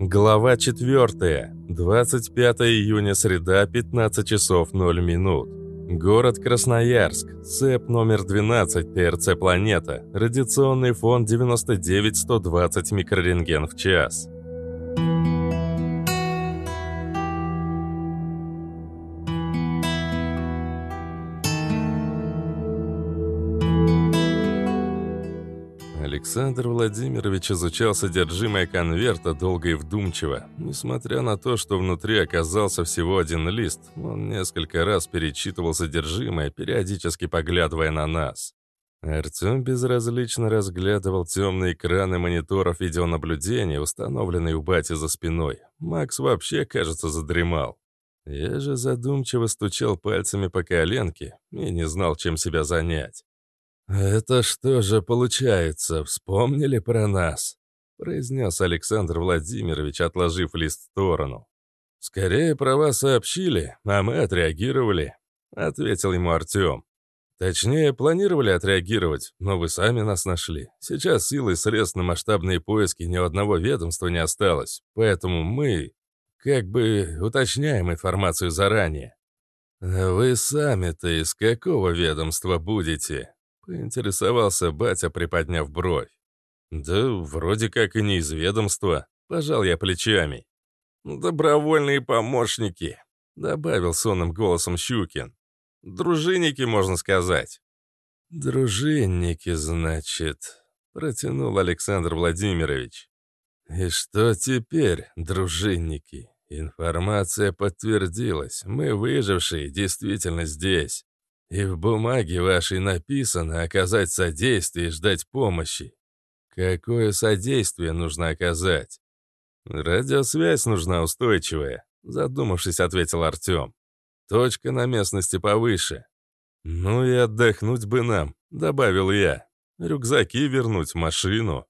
Глава 4. 25 июня, среда, 15 часов 0 минут. Город Красноярск. ЦЕП номер 12 ТРЦ «Планета». Радиационный фон 99-120 микрорентген в час. Александр Владимирович изучал содержимое конверта долго и вдумчиво. Несмотря на то, что внутри оказался всего один лист, он несколько раз перечитывал содержимое, периодически поглядывая на нас. Артем безразлично разглядывал темные экраны мониторов видеонаблюдения, установленные у бати за спиной. Макс вообще, кажется, задремал. Я же задумчиво стучал пальцами по коленке и не знал, чем себя занять. «Это что же получается, вспомнили про нас?» произнес Александр Владимирович, отложив лист в сторону. «Скорее про вас сообщили, а мы отреагировали», — ответил ему Артем. «Точнее, планировали отреагировать, но вы сами нас нашли. Сейчас силы и средств на масштабные поиски ни у одного ведомства не осталось, поэтому мы как бы уточняем информацию заранее». «Вы сами-то из какого ведомства будете?» Поинтересовался батя, приподняв бровь. «Да вроде как и не из ведомства», — пожал я плечами. «Добровольные помощники», — добавил сонным голосом Щукин. «Дружинники, можно сказать». «Дружинники, значит», — протянул Александр Владимирович. «И что теперь, дружинники? Информация подтвердилась. Мы, выжившие, действительно здесь. И в бумаге вашей написано оказать содействие и ждать помощи. Какое содействие нужно оказать? Радиосвязь нужна устойчивая, задумавшись, ответил Артем. Точка на местности повыше. Ну и отдохнуть бы нам, добавил я. Рюкзаки вернуть машину.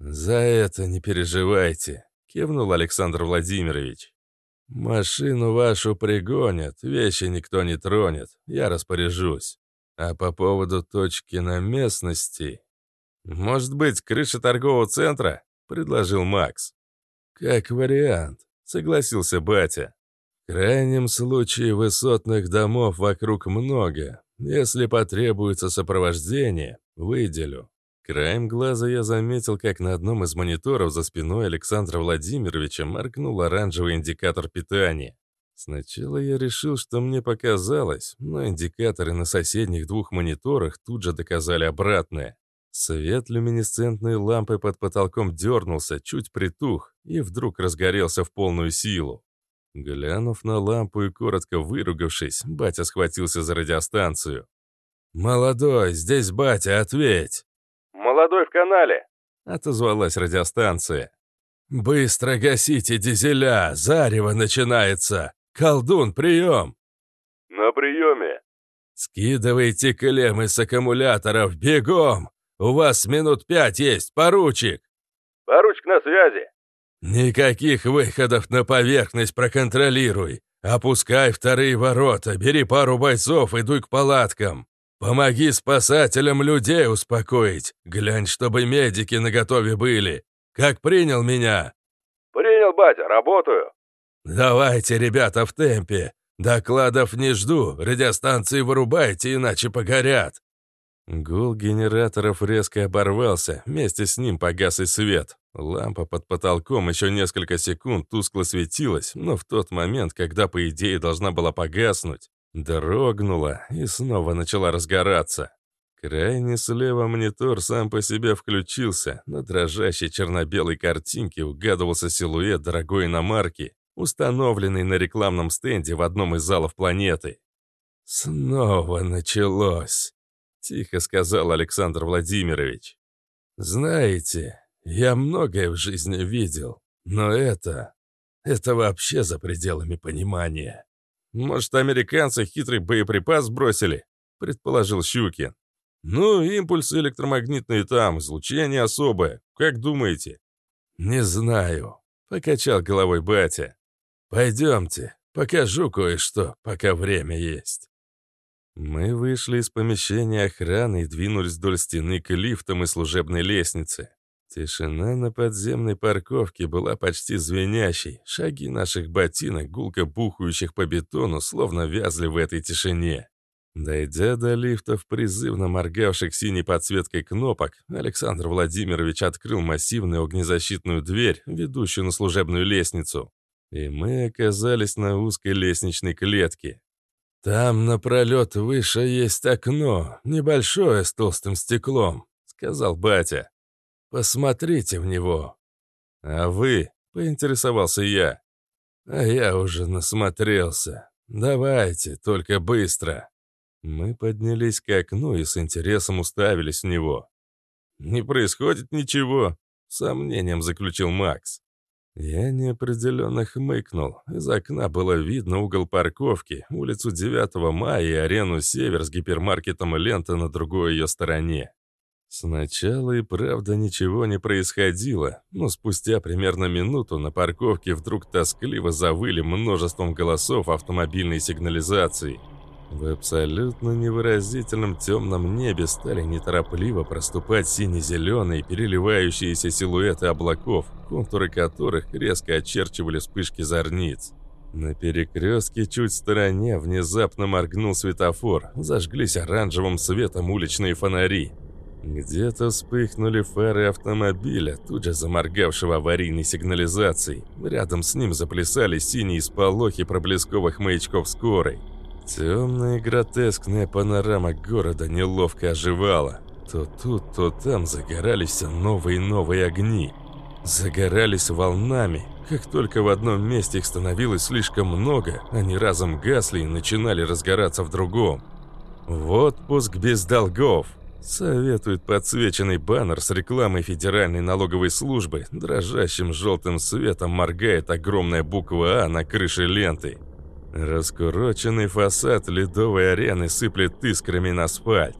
За это не переживайте, кивнул Александр Владимирович. «Машину вашу пригонят, вещи никто не тронет, я распоряжусь. А по поводу точки на местности...» «Может быть, крыша торгового центра?» — предложил Макс. «Как вариант», — согласился батя. «В крайнем случае высотных домов вокруг много. Если потребуется сопровождение, выделю. Краем глаза я заметил, как на одном из мониторов за спиной Александра Владимировича моргнул оранжевый индикатор питания. Сначала я решил, что мне показалось, но индикаторы на соседних двух мониторах тут же доказали обратное. Свет люминесцентной лампы под потолком дернулся, чуть притух и вдруг разгорелся в полную силу. Глянув на лампу и коротко выругавшись, батя схватился за радиостанцию. «Молодой, здесь батя, ответь!» «Молодой в канале», — отозвалась радиостанция. «Быстро гасите дизеля, зарево начинается! Колдун, прием!» «На приеме!» «Скидывайте клеммы с аккумуляторов, бегом! У вас минут пять есть, поручик!» «Поручик на связи!» «Никаких выходов на поверхность проконтролируй! Опускай вторые ворота, бери пару бойцов и дуй к палаткам!» «Помоги спасателям людей успокоить. Глянь, чтобы медики наготове были. Как принял меня?» «Принял, батя, работаю». «Давайте, ребята, в темпе. Докладов не жду. Радиостанции вырубайте, иначе погорят». Гул генераторов резко оборвался, вместе с ним погас и свет. Лампа под потолком еще несколько секунд тускло светилась, но в тот момент, когда, по идее, должна была погаснуть, Дрогнула и снова начала разгораться. Крайне слева монитор сам по себе включился. На дрожащей черно-белой картинке угадывался силуэт дорогой иномарки, установленный на рекламном стенде в одном из залов планеты. «Снова началось», — тихо сказал Александр Владимирович. «Знаете, я многое в жизни видел, но это... это вообще за пределами понимания». «Может, американцы хитрый боеприпас бросили?» — предположил Щукин. «Ну, импульсы электромагнитные там, излучение особое. Как думаете?» «Не знаю», — покачал головой батя. «Пойдемте, покажу кое-что, пока время есть». Мы вышли из помещения охраны и двинулись вдоль стены к лифтам и служебной лестнице. Тишина на подземной парковке была почти звенящей. Шаги наших ботинок, гулко бухающих по бетону, словно вязли в этой тишине. Дойдя до лифтов, призывно моргавших синей подсветкой кнопок, Александр Владимирович открыл массивную огнезащитную дверь, ведущую на служебную лестницу. И мы оказались на узкой лестничной клетке. «Там напролет выше есть окно, небольшое с толстым стеклом», — сказал батя. «Посмотрите в него». «А вы?» — поинтересовался я. «А я уже насмотрелся. Давайте, только быстро». Мы поднялись к окну и с интересом уставились в него. «Не происходит ничего», — сомнением заключил Макс. Я неопределенно хмыкнул. Из окна было видно угол парковки, улицу 9 мая и арену «Север» с гипермаркетом «Лента» на другой ее стороне. Сначала и правда ничего не происходило, но спустя примерно минуту на парковке вдруг тоскливо завыли множеством голосов автомобильной сигнализации — в абсолютно невыразительном темном небе стали неторопливо проступать сине-зеленые переливающиеся силуэты облаков, контуры которых резко очерчивали вспышки зорниц. На перекрестке чуть в стороне внезапно моргнул светофор, зажглись оранжевым светом уличные фонари. Где-то вспыхнули фары автомобиля, тут же заморгавшего аварийной сигнализацией. Рядом с ним заплясали синие сполохи проблесковых маячков скорой. Темная гротескная панорама города неловко оживала. То тут, то там загорались новые и новые огни. Загорались волнами. Как только в одном месте их становилось слишком много, они разом гасли и начинали разгораться в другом. В отпуск без долгов. Советует подсвеченный баннер с рекламой Федеральной налоговой службы. Дрожащим желтым светом моргает огромная буква «А» на крыше ленты. Раскуроченный фасад ледовой арены сыплет искрами на асфальт.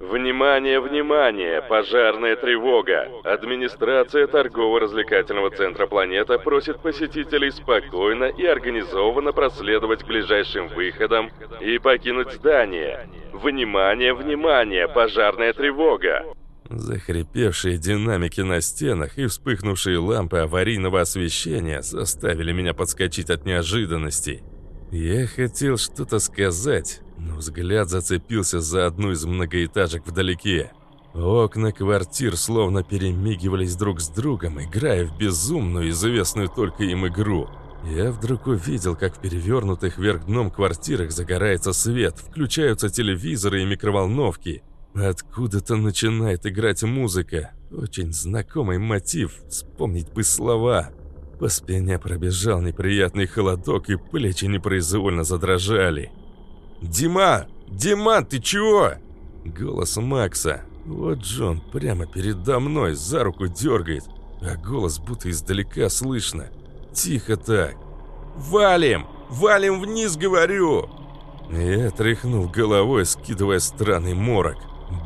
Внимание, внимание! Пожарная тревога! Администрация торгово-развлекательного центра «Планета» просит посетителей спокойно и организованно проследовать к ближайшим выходам и покинуть здание. Внимание, внимание! Пожарная тревога! Захрипевшие динамики на стенах и вспыхнувшие лампы аварийного освещения заставили меня подскочить от неожиданностей. Я хотел что-то сказать, но взгляд зацепился за одну из многоэтажек вдалеке. Окна квартир словно перемигивались друг с другом, играя в безумную, известную только им игру. Я вдруг увидел, как в перевернутых вверх дном квартирах загорается свет, включаются телевизоры и микроволновки. Откуда-то начинает играть музыка. Очень знакомый мотив, вспомнить бы слова. По спине пробежал неприятный холодок, и плечи непроизвольно задрожали. «Дима! Дима, ты чего?» Голос Макса. Вот Джон прямо передо мной за руку дергает, а голос будто издалека слышно. Тихо так. «Валим! Валим вниз, говорю!» Я тряхнул головой, скидывая странный морок.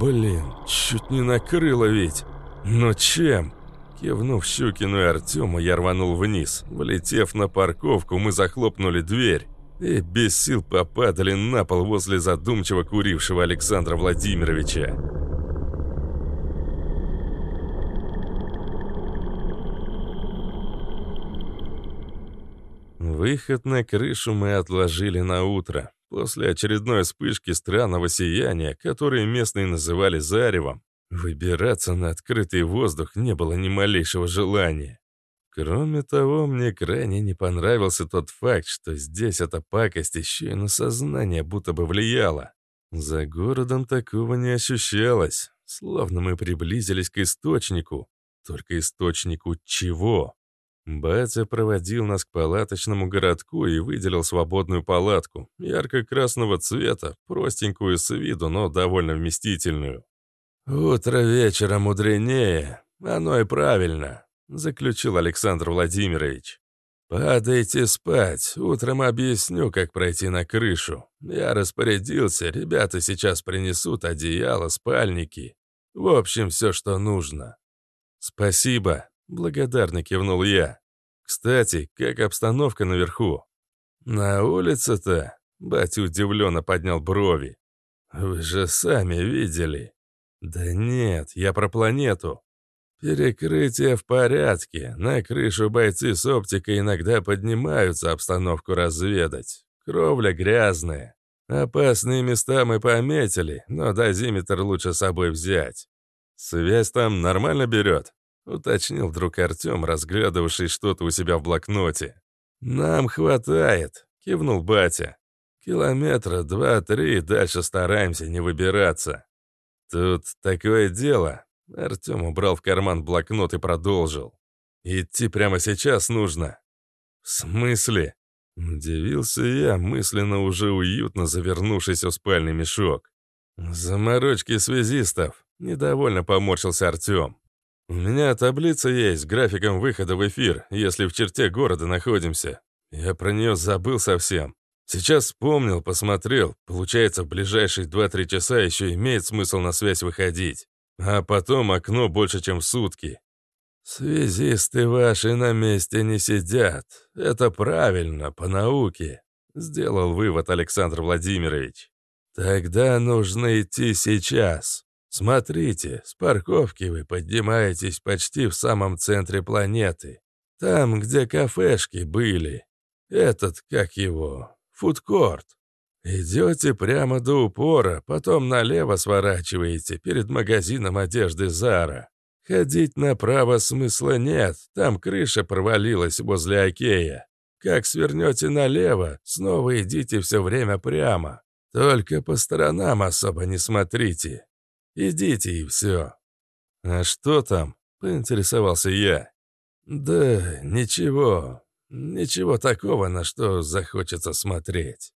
Блин, чуть не накрыло ведь. Но чем? Кивнув Щукину и Артему, я рванул вниз. Влетев на парковку, мы захлопнули дверь и без сил попадали на пол возле задумчиво курившего Александра Владимировича. Выход на крышу мы отложили на утро. После очередной вспышки странного сияния, которое местные называли заревом, Выбираться на открытый воздух не было ни малейшего желания. Кроме того, мне крайне не понравился тот факт, что здесь эта пакость еще и на сознание будто бы влияла. За городом такого не ощущалось, словно мы приблизились к источнику. Только источнику чего? Батя проводил нас к палаточному городку и выделил свободную палатку, ярко-красного цвета, простенькую с виду, но довольно вместительную. «Утро вечера мудренее, оно и правильно», — заключил Александр Владимирович. «Падайте спать, утром объясню, как пройти на крышу. Я распорядился, ребята сейчас принесут одеяло, спальники. В общем, все, что нужно». «Спасибо», — благодарно кивнул я. «Кстати, как обстановка наверху?» «На улице-то?» — батя удивленно поднял брови. «Вы же сами видели». «Да нет, я про планету». Перекрытие в порядке. На крышу бойцы с оптикой иногда поднимаются обстановку разведать. Кровля грязная. Опасные места мы пометили, но дозиметр лучше с собой взять. Связь там нормально берет? Уточнил вдруг Артем, разглядывавший что-то у себя в блокноте. «Нам хватает», — кивнул батя. «Километра два-три, дальше стараемся не выбираться». «Тут такое дело». Артем убрал в карман блокнот и продолжил. «Идти прямо сейчас нужно». «В смысле?» Удивился я, мысленно уже уютно завернувшись в спальный мешок. «Заморочки связистов», — недовольно поморщился Артем. «У меня таблица есть с графиком выхода в эфир, если в черте города находимся. Я про нее забыл совсем. Сейчас вспомнил, посмотрел. Получается, в ближайшие 2-3 часа еще имеет смысл на связь выходить. А потом окно больше, чем в сутки. «Связисты ваши на месте не сидят. Это правильно, по науке», — сделал вывод Александр Владимирович. «Тогда нужно идти сейчас. Смотрите, с парковки вы поднимаетесь почти в самом центре планеты. Там, где кафешки были. Этот, как его, фудкорт. Идете прямо до упора, потом налево сворачиваете перед магазином одежды Зара. Ходить направо смысла нет, там крыша провалилась возле Окея. Как свернете налево, снова идите все время прямо. Только по сторонам особо не смотрите. Идите и все». «А что там?» — поинтересовался я. «Да ничего, ничего такого, на что захочется смотреть».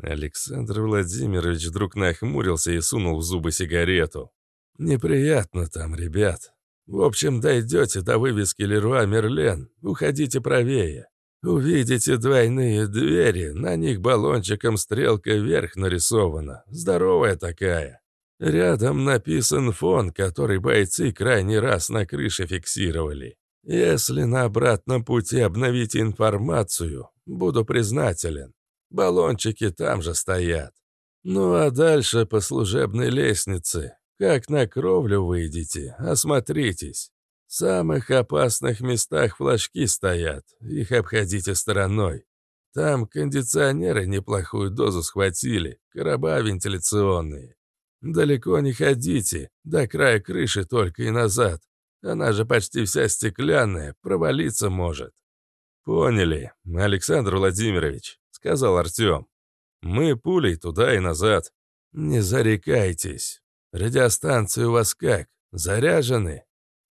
Александр Владимирович вдруг нахмурился и сунул в зубы сигарету. «Неприятно там, ребят. В общем, дойдете до вывески Леруа Мерлен, уходите правее. Увидите двойные двери, на них баллончиком стрелка вверх нарисована, здоровая такая. Рядом написан фон, который бойцы крайний раз на крыше фиксировали. Если на обратном пути обновите информацию, буду признателен. Баллончики там же стоят. Ну а дальше по служебной лестнице. Как на кровлю выйдете, осмотритесь. В самых опасных местах флажки стоят, их обходите стороной. Там кондиционеры неплохую дозу схватили, короба вентиляционные. Далеко не ходите, до края крыши только и назад. Она же почти вся стеклянная, провалиться может». «Поняли, Александр Владимирович», — сказал Артем. «Мы пулей туда и назад». «Не зарекайтесь. Радиостанции у вас как, заряжены?»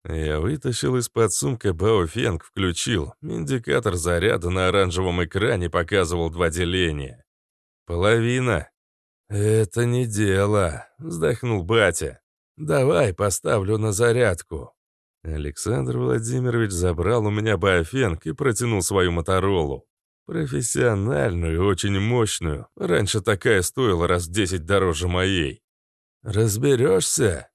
Я вытащил из-под сумка Баофенг, включил. Индикатор заряда на оранжевом экране показывал два деления. «Половина», «Это не дело», — вздохнул батя. «Давай поставлю на зарядку». Александр Владимирович забрал у меня Баофенг и протянул свою Моторолу. Профессиональную, очень мощную. Раньше такая стоила раз десять дороже моей. «Разберешься?»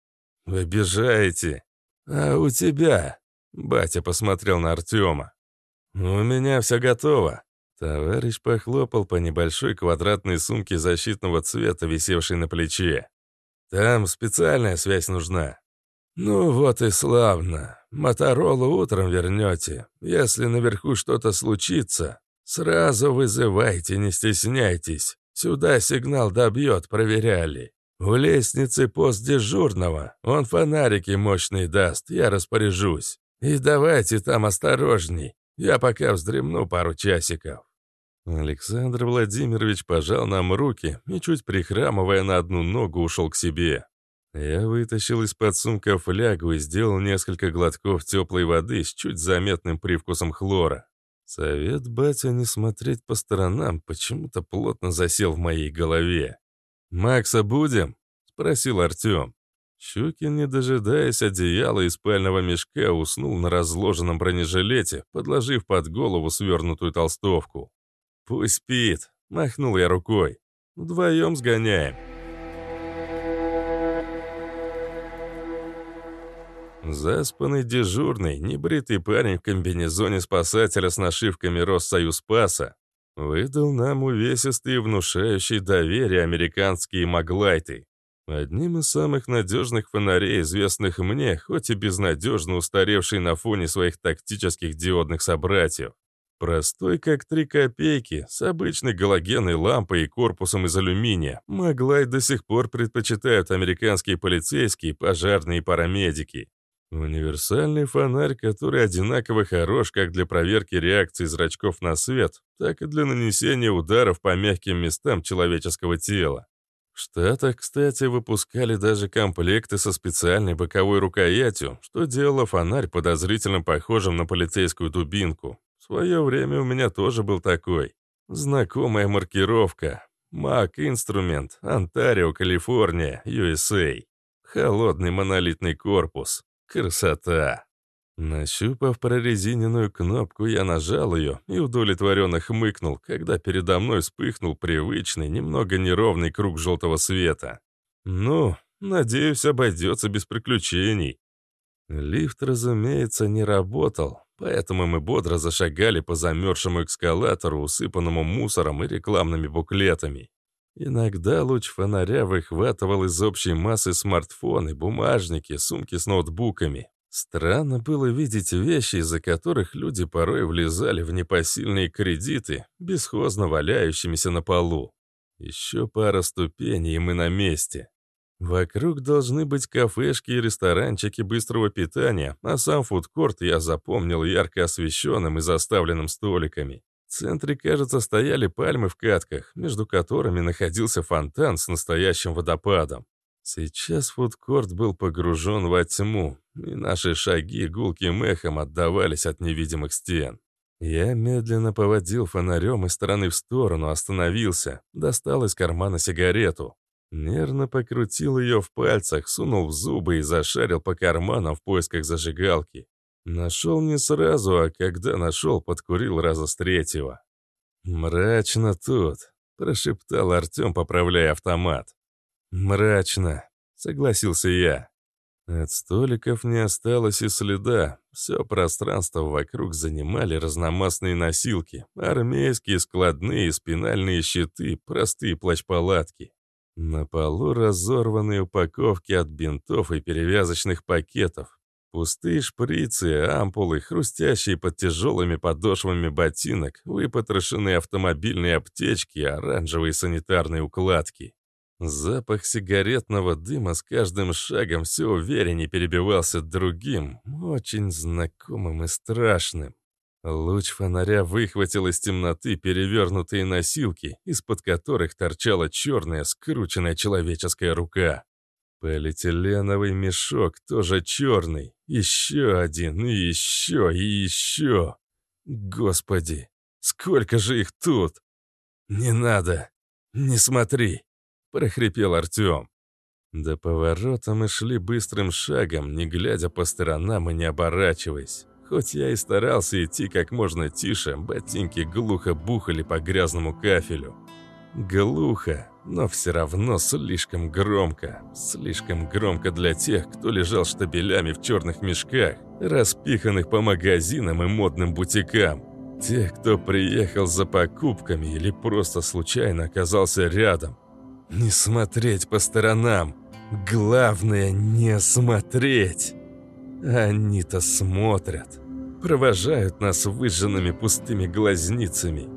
«Вы обижаете». «А у тебя?» Батя посмотрел на Артема. «У меня все готово. Товарищ похлопал по небольшой квадратной сумке защитного цвета, висевшей на плече. «Там специальная связь нужна». «Ну вот и славно. Моторолу утром вернете. Если наверху что-то случится, сразу вызывайте, не стесняйтесь. Сюда сигнал добьет, проверяли. У лестницы пост дежурного. Он фонарики мощные даст, я распоряжусь. И давайте там осторожней. Я пока вздремну пару часиков». Александр Владимирович пожал нам руки и, чуть прихрамывая на одну ногу, ушел к себе. Я вытащил из-под сумка флягу и сделал несколько глотков теплой воды с чуть заметным привкусом хлора. Совет батя не смотреть по сторонам почему-то плотно засел в моей голове. «Макса будем?» — спросил Артем. Щукин, не дожидаясь одеяла и спального мешка, уснул на разложенном бронежилете, подложив под голову свернутую толстовку. «Пусть спит», — махнул я рукой. «Вдвоем сгоняем». Заспанный дежурный, небритый парень в комбинезоне спасателя с нашивками Россоюзпаса выдал нам увесистые, внушающие доверие американские маглайты. Одним из самых надежных фонарей, известных мне, хоть и безнадежно устаревший на фоне своих тактических диодных собратьев. Простой как три копейки, с обычной галогенной лампой и корпусом из алюминия, могла и до сих пор предпочитают американские полицейские, пожарные и парамедики. Универсальный фонарь, который одинаково хорош как для проверки реакции зрачков на свет, так и для нанесения ударов по мягким местам человеческого тела. В кстати, выпускали даже комплекты со специальной боковой рукоятью, что делало фонарь подозрительно похожим на полицейскую дубинку. В свое время у меня тоже был такой. Знакомая маркировка. Mac Instrument, Онтарио, Калифорния, USA. Холодный монолитный корпус. Красота! Нащупав прорезиненную кнопку, я нажал ее и удовлетворенно хмыкнул, когда передо мной вспыхнул привычный, немного неровный круг желтого света. Ну, надеюсь, обойдется без приключений. Лифт, разумеется, не работал, поэтому мы бодро зашагали по замерзшему эскалатору, усыпанному мусором и рекламными буклетами. Иногда луч фонаря выхватывал из общей массы смартфоны, бумажники, сумки с ноутбуками, Странно было видеть вещи, из-за которых люди порой влезали в непосильные кредиты, бесхозно валяющимися на полу. Еще пара ступеней, и мы на месте. Вокруг должны быть кафешки и ресторанчики быстрого питания, а сам фудкорт я запомнил ярко освещенным и заставленным столиками. В центре, кажется, стояли пальмы в катках, между которыми находился фонтан с настоящим водопадом. Сейчас фудкорт был погружен во тьму, и наши шаги гулким эхом отдавались от невидимых стен. Я медленно поводил фонарем из стороны в сторону, остановился, достал из кармана сигарету. Нервно покрутил ее в пальцах, сунул в зубы и зашарил по карманам в поисках зажигалки. Нашел не сразу, а когда нашел, подкурил раза с третьего. «Мрачно тут», — прошептал Артем, поправляя автомат. «Мрачно», — согласился я. От столиков не осталось и следа. Все пространство вокруг занимали разномастные носилки, армейские, складные, спинальные щиты, простые плащ-палатки. На полу разорванные упаковки от бинтов и перевязочных пакетов. Пустые шприцы, ампулы, хрустящие под тяжелыми подошвами ботинок, выпотрошенные автомобильные аптечки, оранжевые санитарные укладки. Запах сигаретного дыма с каждым шагом все увереннее перебивался другим, очень знакомым и страшным. Луч фонаря выхватил из темноты перевернутые носилки, из-под которых торчала черная скрученная человеческая рука. Полиэтиленовый мешок тоже черный. Еще один, и еще, и еще. Господи, сколько же их тут! Не надо, не смотри прохрипел Артем. До поворота мы шли быстрым шагом, не глядя по сторонам и не оборачиваясь. Хоть я и старался идти как можно тише, ботинки глухо бухали по грязному кафелю. Глухо, но все равно слишком громко. Слишком громко для тех, кто лежал штабелями в черных мешках, распиханных по магазинам и модным бутикам. Тех, кто приехал за покупками или просто случайно оказался рядом, не смотреть по сторонам. Главное, не смотреть. Они-то смотрят. Провожают нас выжженными пустыми глазницами.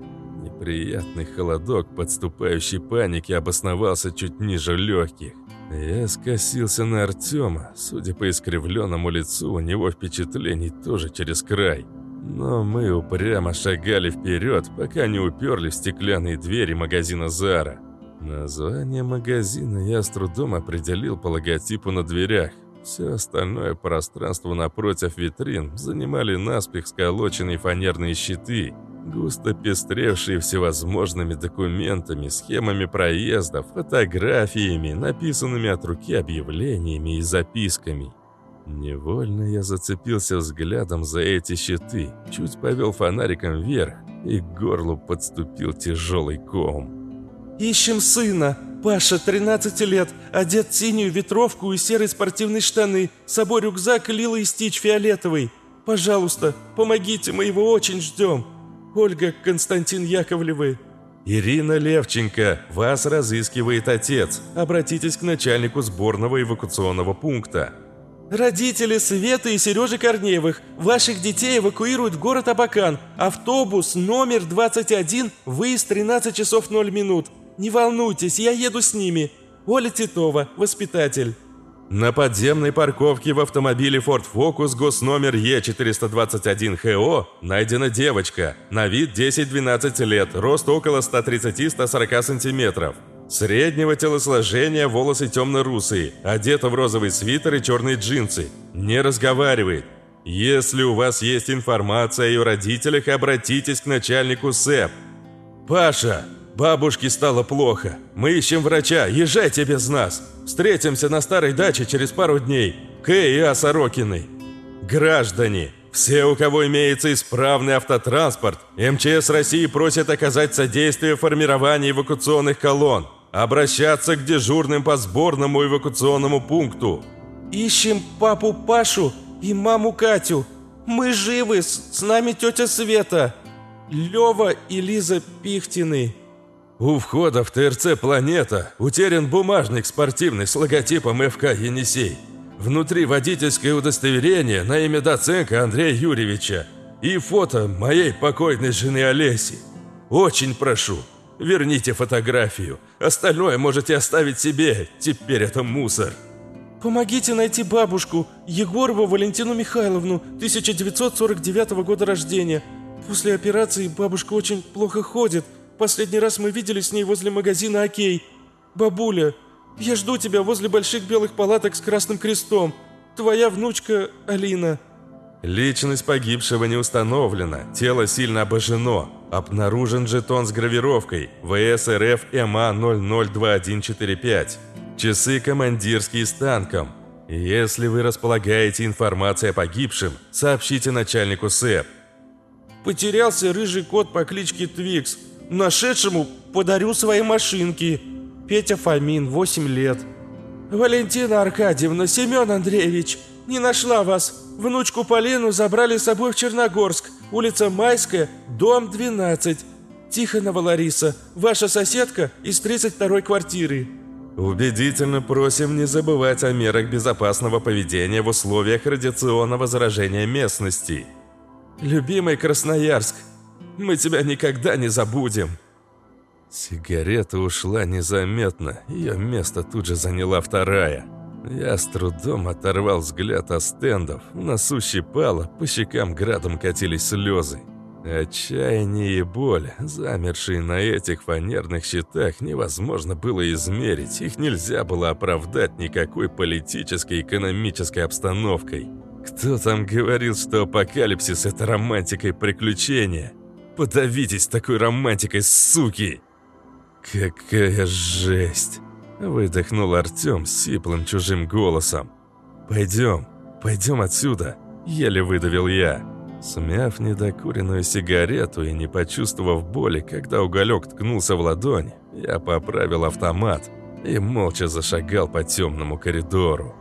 Неприятный холодок подступающей паники обосновался чуть ниже легких. Я скосился на Артема. Судя по искривленному лицу, у него впечатлений тоже через край. Но мы упрямо шагали вперед, пока не уперли в стеклянные двери магазина «Зара». Название магазина я с трудом определил по логотипу на дверях. Все остальное пространство напротив витрин занимали наспех сколоченные фанерные щиты, густо пестревшие всевозможными документами, схемами проездов, фотографиями, написанными от руки объявлениями и записками. Невольно я зацепился взглядом за эти щиты, чуть повел фонариком вверх, и к горлу подступил тяжелый ком. «Ищем сына. Паша, 13 лет, одет в синюю ветровку и серые спортивные штаны, с собой рюкзак и Стич фиолетовый. Пожалуйста, помогите, мы его очень ждем. Ольга Константин Яковлевы». «Ирина Левченко, вас разыскивает отец. Обратитесь к начальнику сборного эвакуационного пункта». «Родители Светы и Сережи Корнеевых, ваших детей эвакуируют в город Абакан. Автобус номер 21, выезд 13 часов 0 минут. Не волнуйтесь, я еду с ними. Оля Титова, воспитатель». На подземной парковке в автомобиле Ford Focus госномер Е421ХО найдена девочка, на вид 10-12 лет, рост около 130-140 сантиметров. Среднего телосложения, волосы темно-русые, одета в розовый свитер и черные джинсы. Не разговаривает. Если у вас есть информация о ее родителях, обратитесь к начальнику СЭП. «Паша, бабушке стало плохо. Мы ищем врача, езжайте без нас!» Встретимся на старой даче через пару дней. К и А. Граждане, все, у кого имеется исправный автотранспорт, МЧС России просит оказать содействие в эвакуационных колонн. Обращаться к дежурным по сборному эвакуационному пункту. Ищем папу Пашу и маму Катю. Мы живы, с, с нами тетя Света. Лева и Лиза Пихтины. У входа в ТРЦ «Планета» утерян бумажник спортивный с логотипом ФК «Енисей». Внутри водительское удостоверение на имя Доценко Андрея Юрьевича и фото моей покойной жены Олеси. Очень прошу, верните фотографию. Остальное можете оставить себе, теперь это мусор. Помогите найти бабушку Егорову Валентину Михайловну, 1949 года рождения. После операции бабушка очень плохо ходит – Последний раз мы виделись с ней возле магазина «Окей». Бабуля, я жду тебя возле больших белых палаток с красным крестом. Твоя внучка Алина». Личность погибшего не установлена, тело сильно обожжено. Обнаружен жетон с гравировкой ВСРФ МА 002145. Часы командирские с танком. Если вы располагаете информацией о погибшем, сообщите начальнику СЭП. Потерялся рыжий кот по кличке Твикс. Нашедшему подарю свои машинки. Петя Фомин, 8 лет. Валентина Аркадьевна, Семен Андреевич, не нашла вас. Внучку Полину забрали с собой в Черногорск. Улица Майская, дом 12. Тихонова Лариса, ваша соседка из 32-й квартиры. Убедительно просим не забывать о мерах безопасного поведения в условиях радиационного заражения местности. Любимый Красноярск, мы тебя никогда не забудем!» Сигарета ушла незаметно, ее место тут же заняла вторая. Я с трудом оторвал взгляд от стендов, в носу щипало, по щекам градом катились слезы. Отчаяние и боль, замершие на этих фанерных щитах, невозможно было измерить, их нельзя было оправдать никакой политической и экономической обстановкой. Кто там говорил, что апокалипсис – это романтика и приключения? Подавитесь такой романтикой, суки!» «Какая жесть!» Выдохнул Артем сиплым чужим голосом. «Пойдем, пойдем отсюда!» Еле выдавил я. Смяв недокуренную сигарету и не почувствовав боли, когда уголек ткнулся в ладонь, я поправил автомат и молча зашагал по темному коридору.